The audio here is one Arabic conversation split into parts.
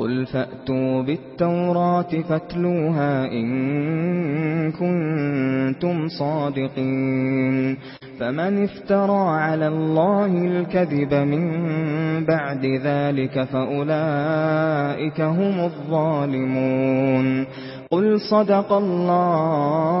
قُلْ فَأْتُوا بِالتَّوْرَاةِ فَاتْلُوهَا إِن كُنتُمْ صَادِقِينَ فَمَنِ افْتَرَى عَلَى اللَّهِ الْكَذِبَ مِن بَعْدِ ذَلِكَ فَأُولَئِكَ هُمُ الظَّالِمُونَ قُلْ صَدَقَ اللَّهُ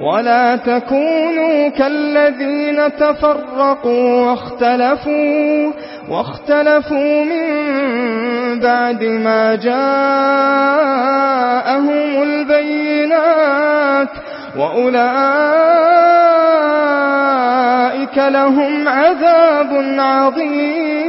ولا تكونوا كالذين تفرقوا واختلفوا واختلفوا من بعد ما جاءهم البينات وأولئك لهم عذاب عظيم.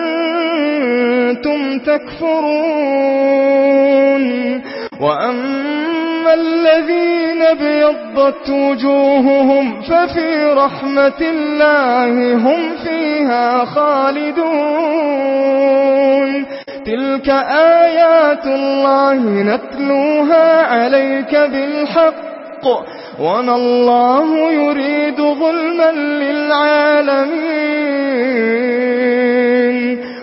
كُنْتُمْ تكفرون وأما الذين بيضت وجوههم ففي رحمة الله هم فيها خالدون تلك آيات الله نتلوها عليك بالحق وما الله يريد ظلما للعالمين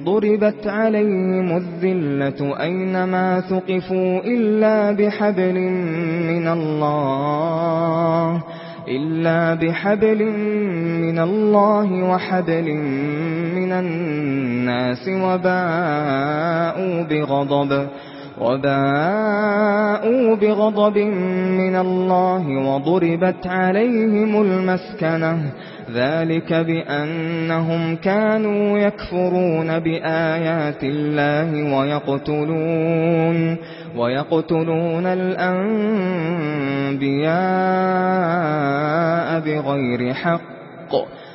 ضربت عليهم الذلة أينما ثقفوا إلا بحبل من الله إلا بحبل من الله وحبل من الناس وباءوا بغضب. وباءوا بغضب من الله وضربت عليهم المسكنة. ذلك بأنهم كانوا يكفرون بآيات الله ويقتلون ويقتلون الأنبياء بغير حق.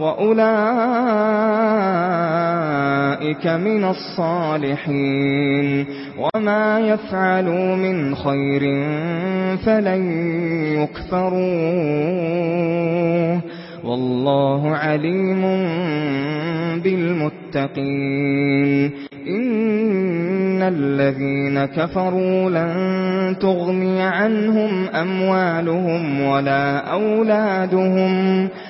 وأولئك من الصالحين وما يفعلوا من خير فلن يكفروه والله عليم بالمتقين إن الذين كفروا لن تغني عنهم أموالهم ولا أولادهم ولا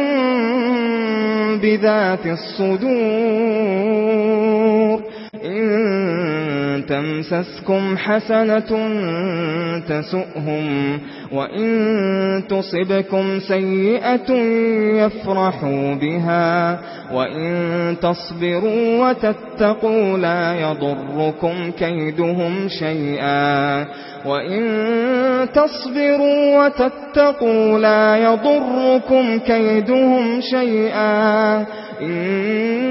بذات الصدور. إن تَمْسَسْكُمْ حَسَنَةٌ تَسُؤْهُمْ وَإِن تُصِبْكُمْ سَيِّئَةٌ يَفْرَحُوا بِهَا وَإِن تَصْبِرُوا وَتَتَّقُوا لَا يَضُرُّكُمْ كَيْدُهُمْ شَيْئًا وَإِن تَصْبِرُوا وَتَتَّقُوا لَا يَضُرُّكُمْ كَيْدُهُمْ شَيْئًا إِنَّ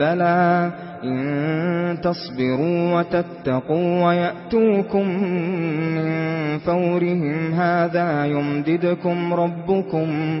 بَلَى إِن تَصْبِرُوا وَتَتَّقُوا وَيَأْتُوكُم مِّن فَوْرِهِمْ هَذَا يُمْدِدْكُمْ رَبُّكُم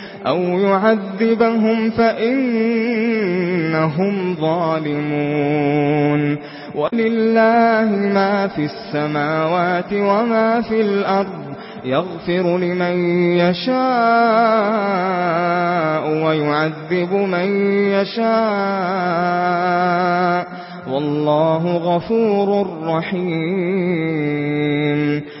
أَوْ يُعَذِّبَهُمْ فَإِنَّهُمْ ظَالِمُونَ. وَلِلَّهِ مَا فِي السَّمَاوَاتِ وَمَا فِي الْأَرْضِ يَغْفِرُ لِمَن يَشَاءُ وَيُعَذِّبُ مَن يَشَاءُ. وَاللَّهُ غَفُورٌ رَّحِيمٌ.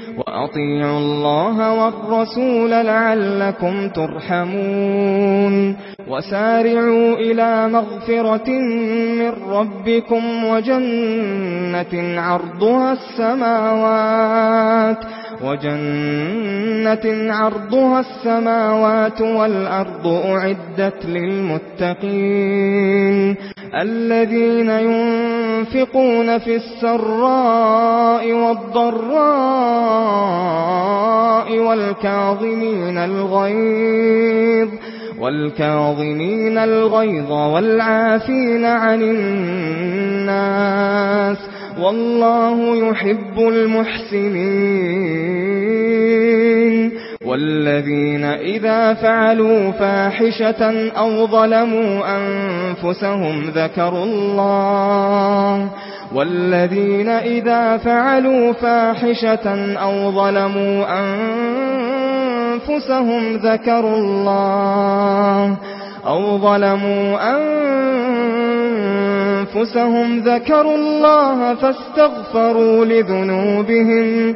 وأطيعوا الله والرسول لعلكم ترحمون وسارعوا إلى مغفرة من ربكم وجنة عرضها السماوات وَجَنَّةٍ عَرْضُهَا السَّمَاوَاتُ وَالْأَرْضُ أُعِدَّتْ لِلْمُتَّقِينَ الَّذِينَ يُنْفِقُونَ فِي السَّرَّاءِ وَالضَّرَّاءِ وَالْكَاظِمِينَ الْغَيْظَ والكاظمين الغيظ والعافين عن الناس والله يحب المحسنين والذين إذا فعلوا فاحشة أو ظلموا أنفسهم ذكروا الله والذين إذا فعلوا فاحشة أو ظلموا أنفسهم ذكروا الله أو ظلموا أنفسهم ذكروا الله فاستغفروا لذنوبهم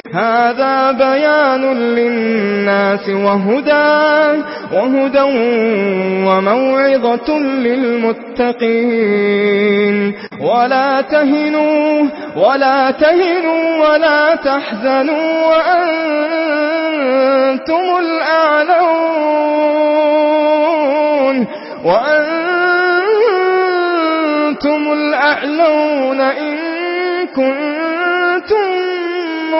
هذا بيان للناس وهدى وهدى وموعظة للمتقين. ولا تهنوا ولا تهنوا ولا تحزنوا وأنتم الأعلون. وأنتم الأعلون إن كنتم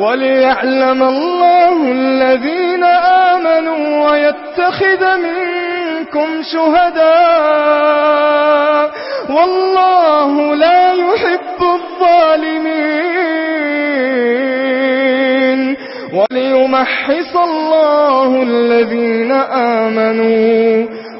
وليعلم الله الذين آمنوا ويتخذ منكم شهداء والله لا يحب الظالمين وليمحص الله الذين آمنوا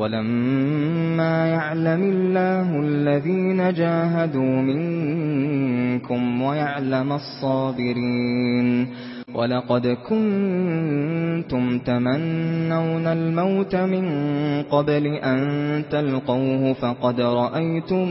ولما يعلم الله الذين جاهدوا منكم ويعلم الصابرين ولقد كنتم تمنون الموت من قبل أن تلقوه فقد رأيتموه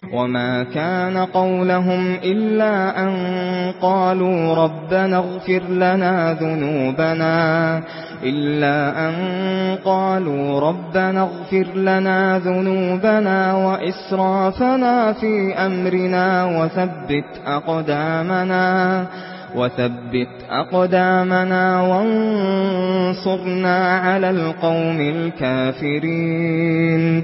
وما كان قولهم إلا أن قالوا ربنا اغفر لنا ذنوبنا إلا أن قالوا رَبَّنَ اغفر لنا ذنوبنا وإسرافنا في أمرنا وثبت أقدامنا وثبت أقدامنا وانصرنا على القوم الكافرين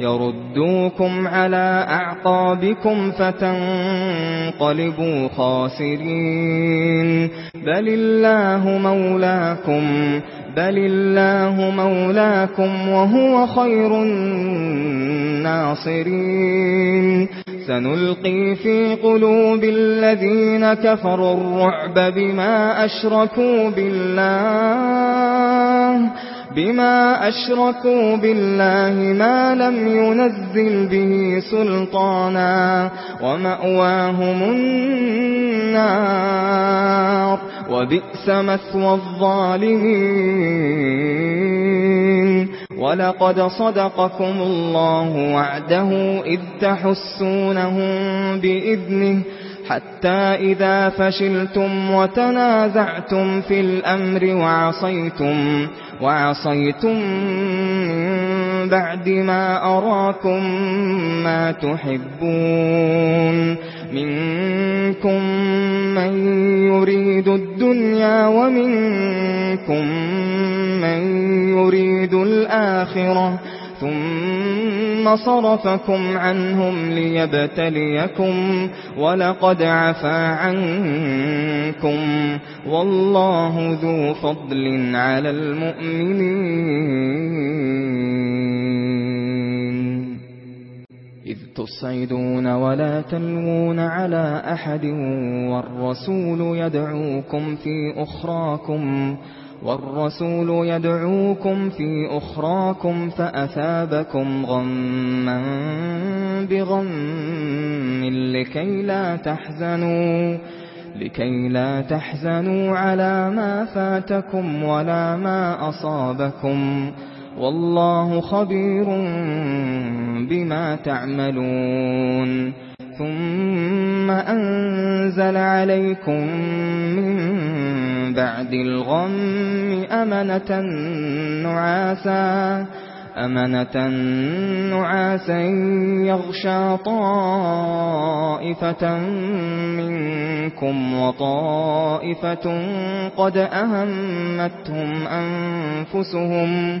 يردوكم على أعقابكم فتنقلبوا خاسرين بل الله مولاكم بل الله مولاكم وهو خير الناصرين سنلقي في قلوب الذين كفروا الرعب بما أشركوا بالله بما أشركوا بالله ما لم ينزل به سلطانا ومأواهم النار وبئس مثوى الظالمين وَلَقَدْ صَدَقَكُمُ اللَّهُ وَعْدَهُ إِذْ تَحُسُّونَهُم بِإِذْنِهِ حتى إذا فشلتم وتنازعتم في الأمر وعصيتم وعصيتم بعد ما أراكم ما تحبون. منكم من يريد الدنيا ومنكم من يريد الآخرة. ثُمَّ صَرَفَكُمْ عَنْهُمْ لِيَبْتَلِيَكُمْ وَلَقَدْ عَفَا عَنْكُمْ وَاللَّهُ ذُو فَضْلٍ عَلَى الْمُؤْمِنِينَ. إِذْ تُصْعِدُونَ وَلَا تَلْوُونَ عَلَى أَحَدٍ وَالرَّسُولُ يَدْعُوكُمْ فِي أُخْرَاكُمْ والرسول يدعوكم في أخراكم فأثابكم غما بغم لكي لا تحزنوا لكي لا تحزنوا على ما فاتكم ولا ما أصابكم. والله خبير بما تعملون. ثم أنزل عليكم من بَعْدِ الْغَمِّ أَمَنَةً نُعَاسًا أَمَنَةً نُعَاسًا يَغْشَى طَائِفَةً مِنْكُمْ وَطَائِفَةٌ قَدْ أَهَمَّتْهُمْ أَنفُسُهُمْ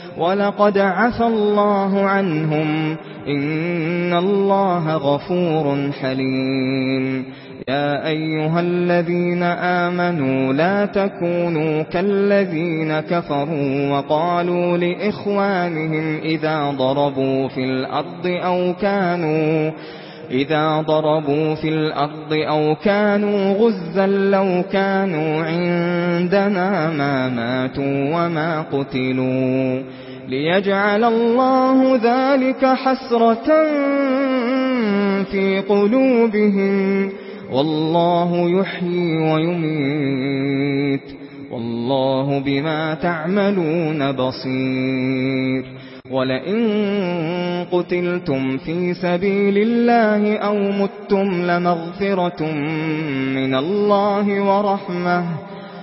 وَلَقَدْ عفى اللَّهُ عَنْهُمْ إِنَّ اللَّهَ غَفُورٌ حَلِيمٌ. يا أيها الذين آمنوا لا تكونوا كالذين كفروا وقالوا لإخوانهم إذا ضربوا في الأرض أو كانوا إذا ضربوا في الأرض أو كانوا غزا لو كانوا عندنا ما ماتوا وما قتلوا. ليجعل الله ذلك حسرة في قلوبهم والله يحيي ويميت والله بما تعملون بصير ولئن قتلتم في سبيل الله أو متم لمغفرة من الله ورحمه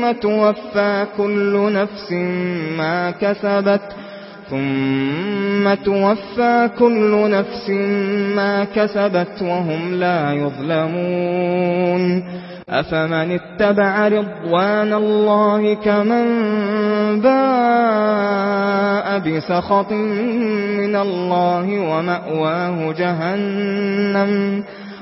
ثُمَّ تُوَفَّى كُلُّ نَفْسٍ مَا كَسَبَتْ. ثُمَّ تُوَفَّى كُلُّ نَفْسٍ مَا كَسَبَتْ وَهُمْ لَا يُظْلَمُونَ. أَفَمَنِ اتَّبَعَ رِضْوَانَ اللَّهِ كَمَن بَاءَ بِسَخَطٍ مِّنَ اللَّهِ وَمَأْوَاهُ جَهَنَّمُ.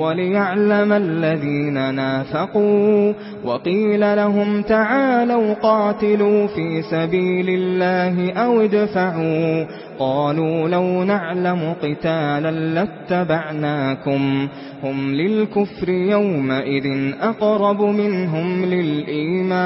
وَلِيَعْلَمَ الَّذِينَ نَافَقُوا وَقِيلَ لَهُمْ تَعَالَوْا قَاتِلُوا فِي سَبِيلِ اللَّهِ أَوْ ادْفَعُوا قَالُوا لَوْ نَعْلَمُ قِتَالًا لَّاتَّبَعْنَاكُمْ هُمْ لِلْكُفْرِ يَوْمَئِذٍ أَقْرَبُ مِنْهُمْ لِلْإِيمَانِ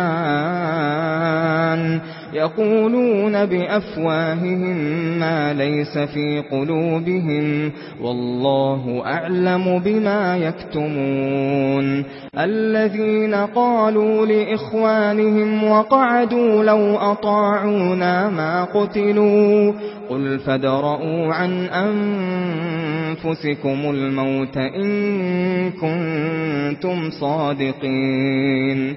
يقولون بأفواههم ما ليس في قلوبهم والله أعلم بما يكتمون الذين قالوا لإخوانهم وقعدوا لو أطاعونا ما قتلوا قل فدرؤوا عن أنفسكم الموت إن كنتم صادقين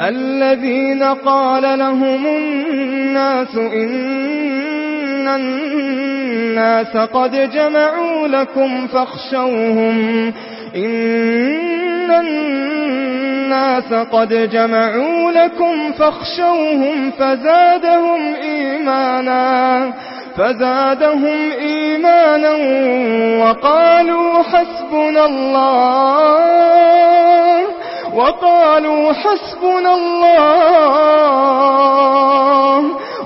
الذين قال لهم الناس إن الناس قد جمعوا لكم فاخشوهم إن الناس قد جمعوا لكم فاخشوهم فزادهم إيمانا فزادهم إيمانا وقالوا حسبنا الله وقالوا حسبنا الله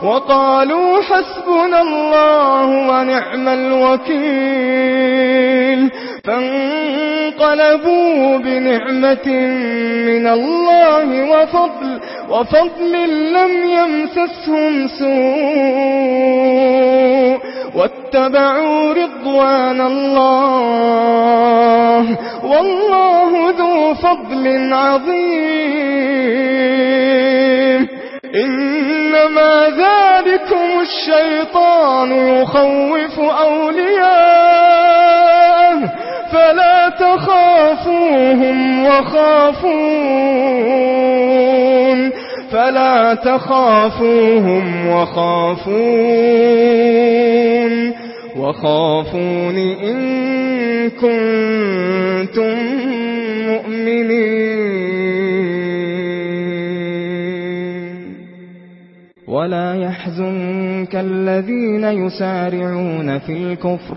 وقالوا حسبنا الله ونعم الوكيل. فانظروا انقلبوا بنعمة من الله وفضل وفضل لم يمسسهم سوء. واتبعوا رضوان الله. والله ذو فضل عظيم. إنما ذلكم الشيطان يخوف أولياءه. فلا تخافوهم وخافون. فلا تخافوهم وخافون. وخافون إن كنتم مؤمنين. ولا يحزنك الذين يسارعون في الكفر.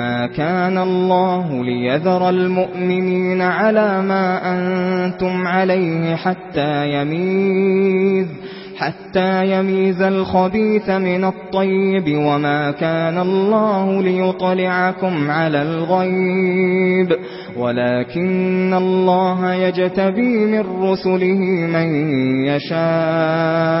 مَا كَانَ اللَّهُ لِيَذَرَ الْمُؤْمِنِينَ عَلَى مَا أَنْتُمْ عَلَيْهِ حَتَّى يَمِيزَ حَتَّى يَمِيزَ الْخَبِيثَ مِنَ الطَّيِّبِ وَمَا كَانَ اللَّهُ لِيُطْلِعَكُمْ عَلَى الْغَيْبِ وَلَكِنَّ اللَّهَ يَجْتَبِي مِن رُّسُلِهِ مَن يَشَاءُ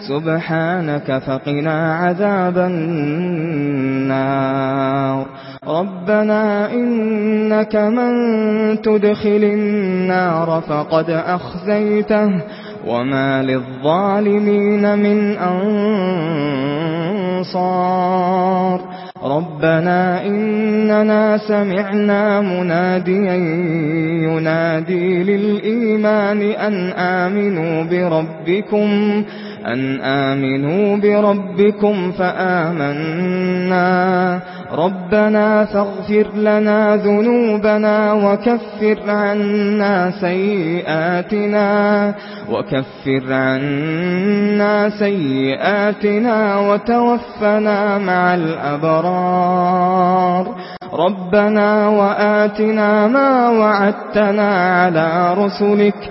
سبحانك فقنا عذاب النار. ربنا إنك من تدخل النار فقد أخزيته وما للظالمين من أنصار. ربنا إننا سمعنا مناديا ينادي للإيمان أن آمنوا بربكم وَرَبِّكُمْ أَنْ آمِنُوا بِرَبِّكُمْ فَآمَنَّا. رَبَّنَا فَاغْفِرْ لَنَا ذُنُوبَنَا وَكَفِّرْ عَنَّا سَيِّئَاتِنَا. وَكَفِّرْ عَنَّا سَيِّئَاتِنَا وَتَوَفَّنَا مَعَ الْأَبْرَارِ. رَبَّنَا وَآتِنَا مَا وَعَدتَّنَا عَلَى رُسُلِكَ.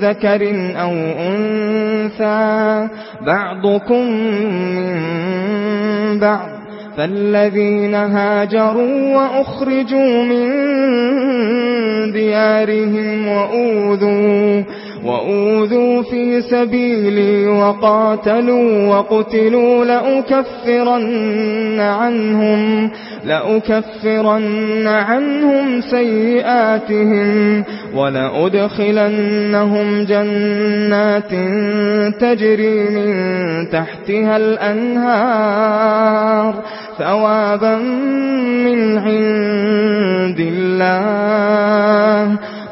ذكر أو أنثى بعضكم من بعض فالذين هاجروا وأخرجوا من ديارهم وأوذوا وأوذوا في سبيلي وقاتلوا وقتلوا لأكفرن عنهم لأكفرن عنهم سيئاتهم ولأدخلنهم جنات تجري من تحتها الأنهار ثوابا من عند الله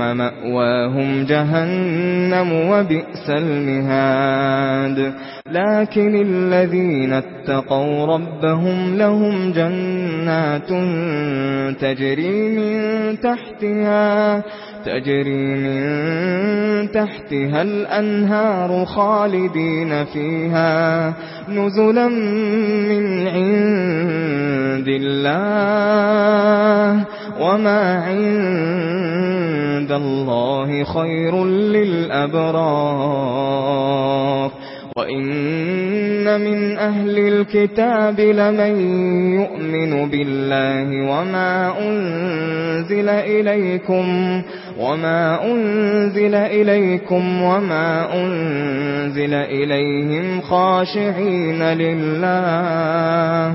مَأْوَاهُمْ جَهَنَّمُ وَبِئْسَ الْمِهَادُ. لَكِنَّ الَّذِينَ اتَّقَوْا رَبَّهُمْ لَهُمْ جَنَّاتٌ تَجْرِي مِنْ تَحْتِهَا تَجْرِي مِنْ تَحْتِهَا الْأَنْهَارُ خَالِدِينَ فِيهَا. نُزُلًا مِنْ عِنْدِ اللَّهِ وَمَا عِنْدَ عِندَ اللَّهِ خَيْرٌ لِّلْأَبْرَارِ. وَإِنَّ مِنْ أَهْلِ الْكِتَابِ لَمَن يُؤْمِنُ بِاللَّهِ وَمَا أُنزِلَ إِلَيْكُمْ وَمَا أُنزِلَ إِلَيْكُمْ وَمَا أُنزِلَ إِلَيْهِمْ خَاشِعِينَ لِلَّهِ.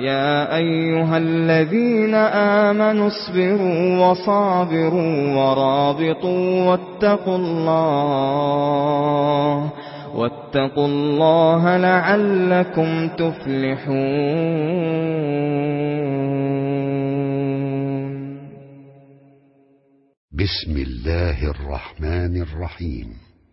يا ايها الذين امنوا اصبروا وصابروا ورابطوا واتقوا الله واتقوا الله لعلكم تفلحون بسم الله الرحمن الرحيم.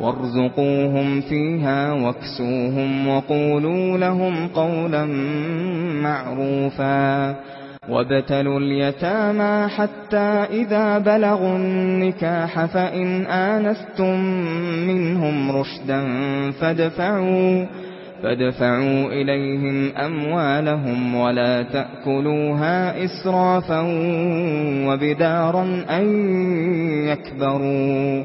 وارزقوهم فيها واكسوهم وقولوا لهم قولا معروفا وابتلوا اليتامى حتى إذا بلغوا النكاح فإن آنستم منهم رشدا فادفعوا فادفعوا إليهم أموالهم ولا تأكلوها إسرافا وبدارا أن يكبروا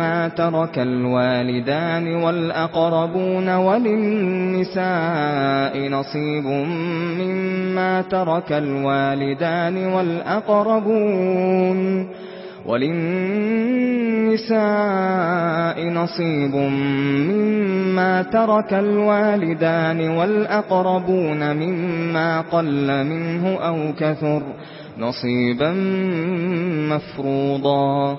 مَا ترك الوالدان والأقربون وللنساء نصيب مما ترك الوالدان والأقربون وللنساء نصيب مما ترك الوالدان والأقربون مما قل منه أو كثر نصيبا مفروضا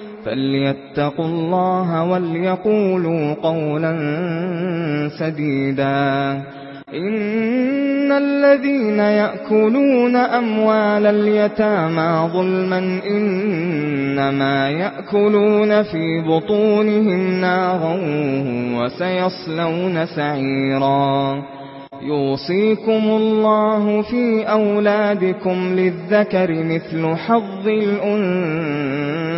فَلْيَتَّقُوا اللَّهَ وَلْيَقُولُوا قَوْلًا سَدِيدًا إِنَّ الَّذِينَ يَأْكُلُونَ أَمْوَالَ الْيَتَامَى ظُلْمًا إِنَّمَا يَأْكُلُونَ فِي بُطُونِهِمْ نَارًا وَسَيَصْلَوْنَ سَعِيرًا يوصيكم الله في أولادكم للذكر مثل حظ الأنثى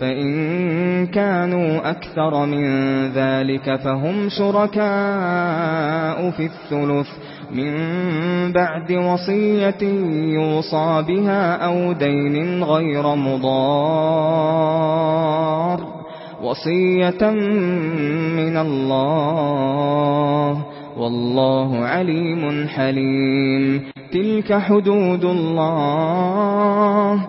فَإِن كَانُوا أَكْثَرَ مِنْ ذَلِكَ فَهُمْ شُرَكَاءُ فِي الثُّلُثِ مِنْ بَعْدِ وَصِيَّةٍ يُوصَى بِهَا أَوْ دَيْنٍ غَيْرَ مُضَارٍ وَصِيَّةً مِنْ اللَّهِ وَاللَّهُ عَلِيمٌ حَلِيمٌ تِلْكَ حُدُودُ اللَّهِ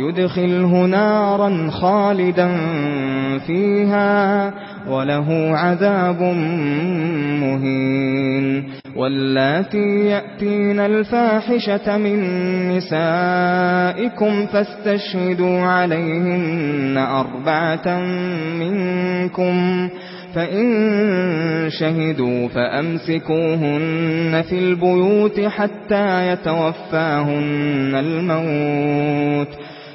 يدخله نارا خالدا فيها وله عذاب مهين واللاتي يأتين الفاحشة من نسائكم فاستشهدوا عليهن أربعة منكم فَإِن شَهِدُوا فَأَمْسِكُوهُنَّ فِي الْبُيُوتِ حَتَّى يَتَوَفَّاهُنَّ الْمَوْتُ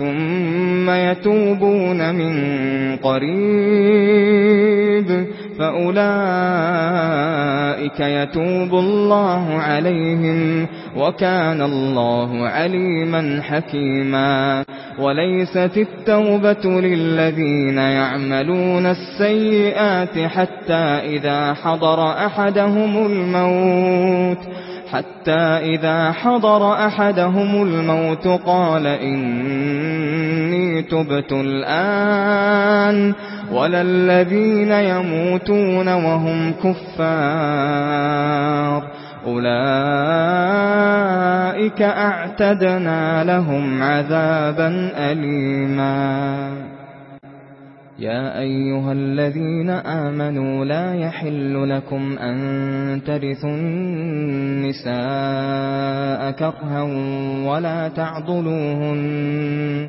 ثُمَّ يَتُوبُونَ مِنْ قَرِيبٍ فَأُولَئِكَ يَتُوبُ اللَّهُ عَلَيْهِمْ وَكَانَ اللَّهُ عَلِيمًا حَكِيمًا وَلَيْسَتِ التَّوْبَةُ لِلَّذِينَ يَعْمَلُونَ السَّيِّئَاتِ حَتَّى إِذَا حَضَرَ أَحَدَهُمُ الْمَوْتُ حَتَّى إِذَا حَضَرَ أَحَدَهُمُ الْمَوْتُ قَالَ إِنِّي تبت الآن ولا الذين يموتون وهم كفار أولئك أعتدنا لهم عذابا أليما. يا أيها الذين آمنوا لا يحل لكم أن ترثوا النساء كرها ولا تعضلوهن.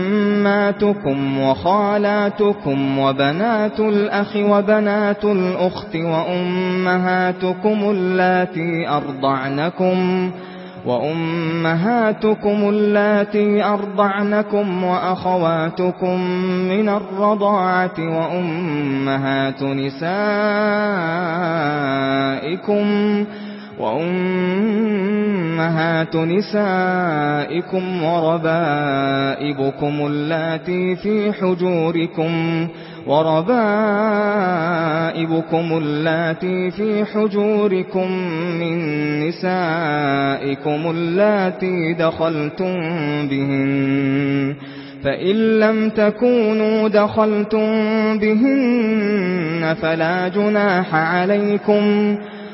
وعماتكم وخالاتكم وبنات الأخ وبنات الأخت وأمهاتكم اللاتي أرضعنكم وأمهاتكم التي أرضعنكم وأخواتكم من الرضاعة وأمهات نسائكم وأمهاتكم وأمهات نسائكم وربائبكم اللاتي في حجوركم وربائبكم اللاتي في حجوركم من نسائكم اللاتي دخلتم بهن فَإِن لَّمْ تَكُونُوا دَخَلْتُم بِهِنَّ فَلَا جُنَاحَ عَلَيْكُمْ